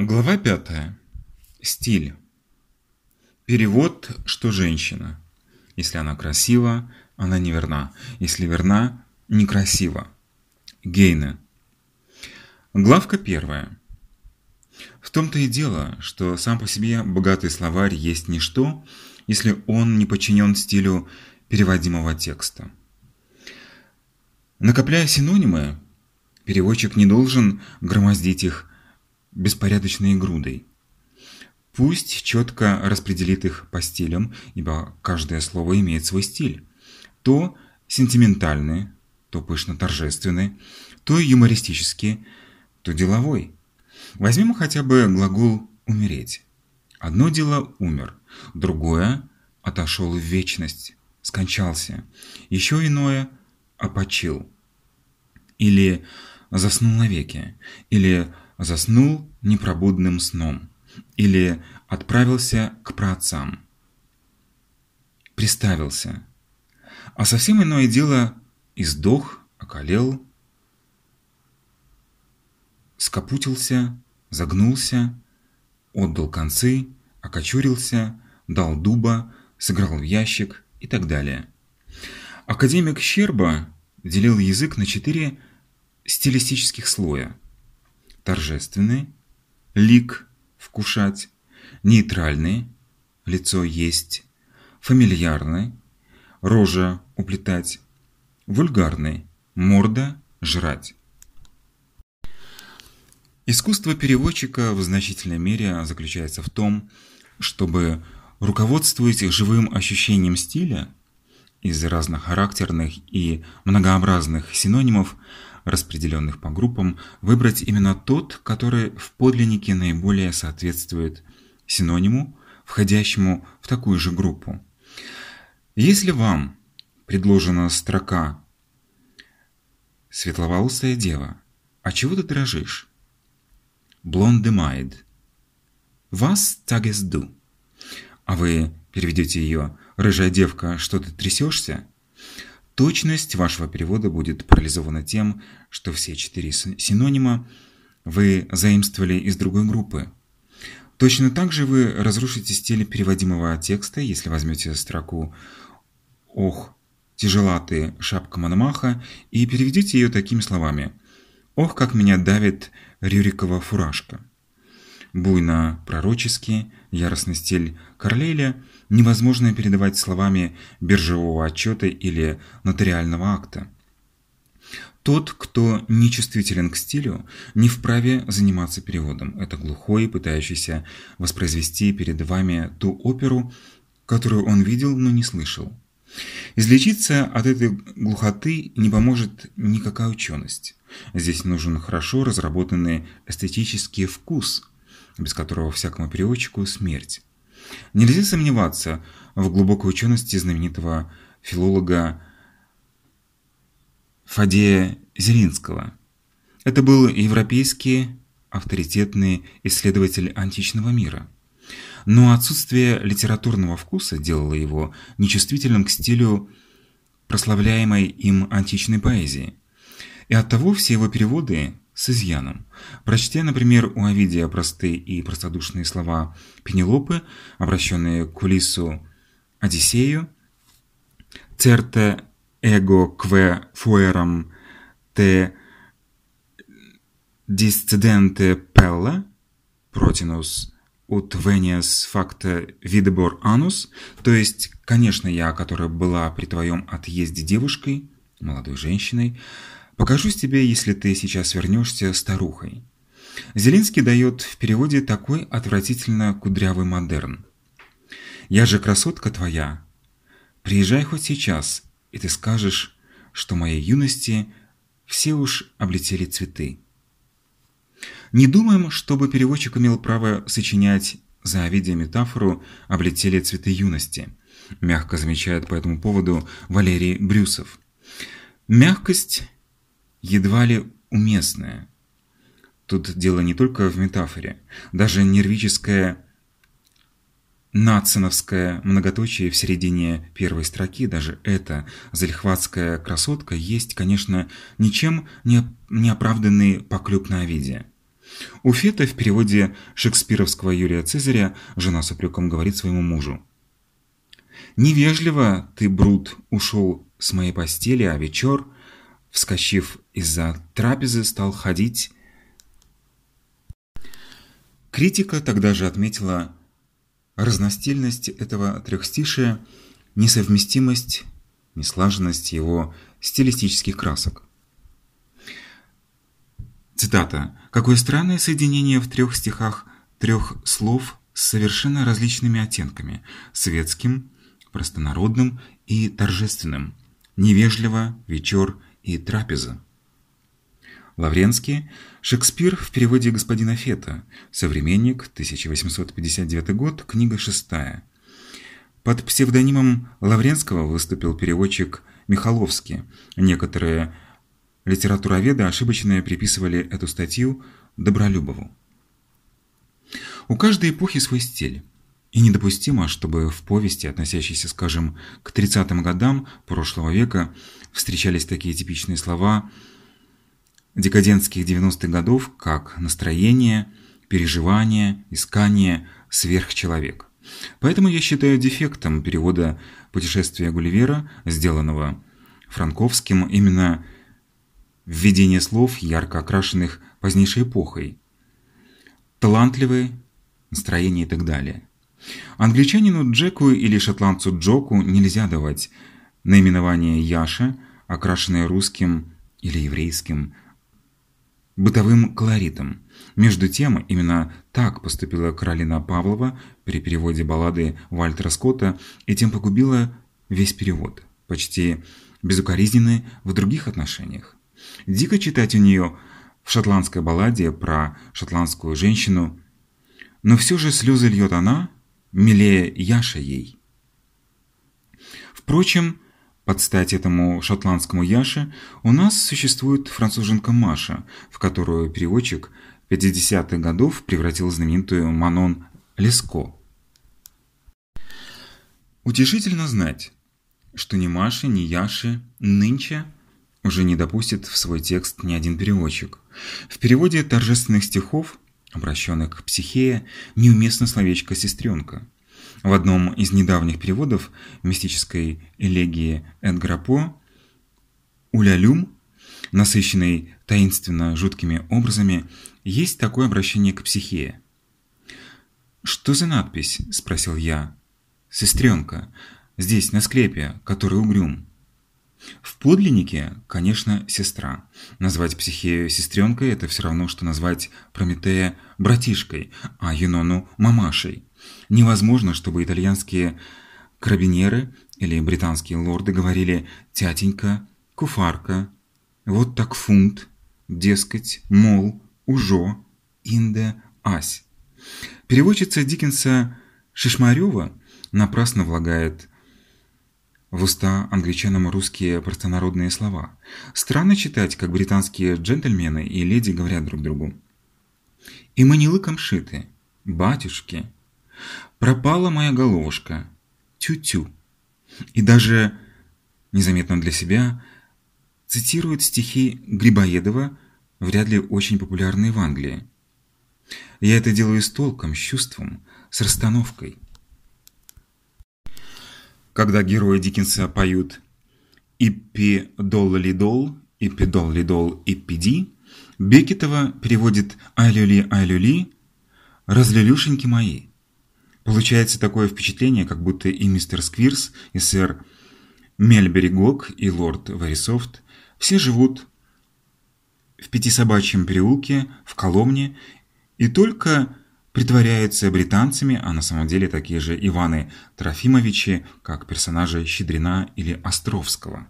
Глава 5. Стиль. Перевод, что женщина. Если она красива, она неверна. Если верна, некрасива. Гейне. Главка первая. В том-то и дело, что сам по себе богатый словарь есть ничто, если он не подчинен стилю переводимого текста. Накопляя синонимы, переводчик не должен громоздить их беспорядочной грудой. Пусть четко распределит их по стилям, ибо каждое слово имеет свой стиль. То сентиментальный, то пышно-торжественный, то юмористический, то деловой. Возьмем хотя бы глагол «умереть». Одно дело «умер», другое «отошел в вечность», «скончался», еще иное «опочил» или «заснул навеки», или заснул непробудным сном или отправился к праотцам. Приставился. А совсем иное дело издох, околел, скопутился, загнулся, отдал концы, окочурился, дал дуба, сыграл в ящик и так далее. Академик Щерба делил язык на четыре стилистических слоя – торжественный, лик – вкушать, нейтральный – лицо есть, фамильярный – рожа – уплетать, вульгарный – морда – жрать. Искусство переводчика в значительной мере заключается в том, чтобы, руководствуясь живым ощущением стиля, из разнохарактерных и многообразных синонимов – распределенных по группам, выбрать именно тот, который в подлиннике наиболее соответствует синониму, входящему в такую же группу. Если вам предложена строка «Светловолосая дева, а чего ты дрожишь?» «Блонде майд». «Вас тагесду». А вы переведете ее «Рыжая девка, что ты трясешься?» Точность вашего перевода будет парализована тем, что все четыре синонима вы заимствовали из другой группы. Точно так же вы разрушите стиль переводимого текста, если возьмете строку «Ох, тяжела ты, шапка Мономаха» и переведите ее такими словами «Ох, как меня давит Рюрикова фуражка». Буйно-пророческий, яростный стиль Карлейля невозможно передавать словами биржевого отчета или нотариального акта. Тот, кто не чувствителен к стилю, не вправе заниматься переводом. Это глухой, пытающийся воспроизвести перед вами ту оперу, которую он видел, но не слышал. Излечиться от этой глухоты не поможет никакая ученость. Здесь нужен хорошо разработанный эстетический вкус, без которого всякому переводчику смерть. Нельзя сомневаться в глубокой учености знаменитого филолога Фадея Зелинского. Это был европейский авторитетный исследователь античного мира. Но отсутствие литературного вкуса делало его нечувствительным к стилю прославляемой им античной поэзии. И оттого все его переводы с изъяном. Прочтя, например, у Овидия простые и простодушные слова Пенелопы, обращенные к Улису Одиссею, «Церте эго кве фуэрам те дисциденте пелла, протинус ut venias facta videbor anus», то есть, конечно, я, которая была при твоем отъезде девушкой, молодой женщиной, Покажусь тебе, если ты сейчас вернешься старухой. Зелинский дает в переводе такой отвратительно кудрявый модерн. «Я же красотка твоя. Приезжай хоть сейчас, и ты скажешь, что моей юности все уж облетели цветы». Не думаем, чтобы переводчик имел право сочинять за Овидия метафору «облетели цветы юности», мягко замечает по этому поводу Валерий Брюсов. Мягкость едва ли уместное. Тут дело не только в метафоре. Даже нервическое нациновское многоточие в середине первой строки, даже эта залихватская красотка, есть, конечно, ничем не оправданный поклеп на Овидия. У Фета в переводе шекспировского Юлия Цезаря жена с упреком говорит своему мужу. «Невежливо ты, Брут, ушел с моей постели, а вечер, вскочив из-за трапезы, стал ходить». Критика тогда же отметила разностильность этого трехстишия, несовместимость, неслаженность его стилистических красок. Цитата. «Какое странное соединение в трех стихах трех слов с совершенно различными оттенками – светским, простонародным и торжественным, невежливо, вечер и трапеза». Лавренский, Шекспир в переводе господина Фета, современник, 1859 год, книга шестая. Под псевдонимом Лавренского выступил переводчик Михаловский. Некоторые Литературоведы ошибочно приписывали эту статью Добролюбову. У каждой эпохи свой стиль. И недопустимо, чтобы в повести, относящейся, скажем, к 30-м годам прошлого века, встречались такие типичные слова декадентских 90-х годов, как настроение, переживание, искание, сверхчеловек. Поэтому я считаю дефектом перевода «Путешествия Гулливера», сделанного Франковским, именно введение слов, ярко окрашенных позднейшей эпохой, талантливый, настроение и так далее. Англичанину Джеку или шотландцу Джоку нельзя давать наименование Яша, окрашенное русским или еврейским бытовым колоритом. Между тем, именно так поступила Каролина Павлова при переводе баллады Вальтера Скотта и тем погубила весь перевод, почти безукоризненный в других отношениях. Дико читать у нее в шотландской балладе про шотландскую женщину, но все же слезы льет она, милее Яша ей. Впрочем, под стать этому шотландскому Яше у нас существует француженка Маша, в которую переводчик 50-х годов превратил знаменитую Манон Леско. Утешительно знать, что ни Маши, ни Яши нынче уже не допустит в свой текст ни один переводчик. В переводе торжественных стихов, обращенных к психее, неуместно словечко «сестренка». В одном из недавних переводов мистической элегии Эдгара По «Улялюм», насыщенный таинственно жуткими образами, есть такое обращение к психее. «Что за надпись?» – спросил я. «Сестренка. Здесь, на склепе, который угрюм». В подлиннике, конечно, сестра. Назвать Психею сестренкой – это все равно, что назвать Прометея братишкой, а Юнону – мамашей. Невозможно, чтобы итальянские карабинеры или британские лорды говорили «тятенька», «куфарка», «вот так фунт», «дескать», «мол», «ужо», «инде», «ась». Переводчица Диккенса Шишмарева напрасно влагает в уста англичанам русские простонародные слова. Странно читать, как британские джентльмены и леди говорят друг другу. «И мы не лыком шиты, батюшки, пропала моя головушка, тю-тю». И даже, незаметно для себя, цитируют стихи Грибоедова, вряд ли очень популярные в Англии. Я это делаю с толком, с чувством, с расстановкой когда герои Диккенса поют «Иппи долли-дол», «Иппи долли-дол», «Иппи-ди», Бекетова переводит «Ай-люли, ай-люли», «Разлюлюшеньки мои». Получается такое впечатление, как будто и мистер Сквирс, и сэр Мельбери Гок, и лорд Верисофт все живут в Пятисобачьем переулке, в Коломне, и только притворяются британцами, а на самом деле такие же Иваны Трофимовичи, как персонажи Щедрина или Островского.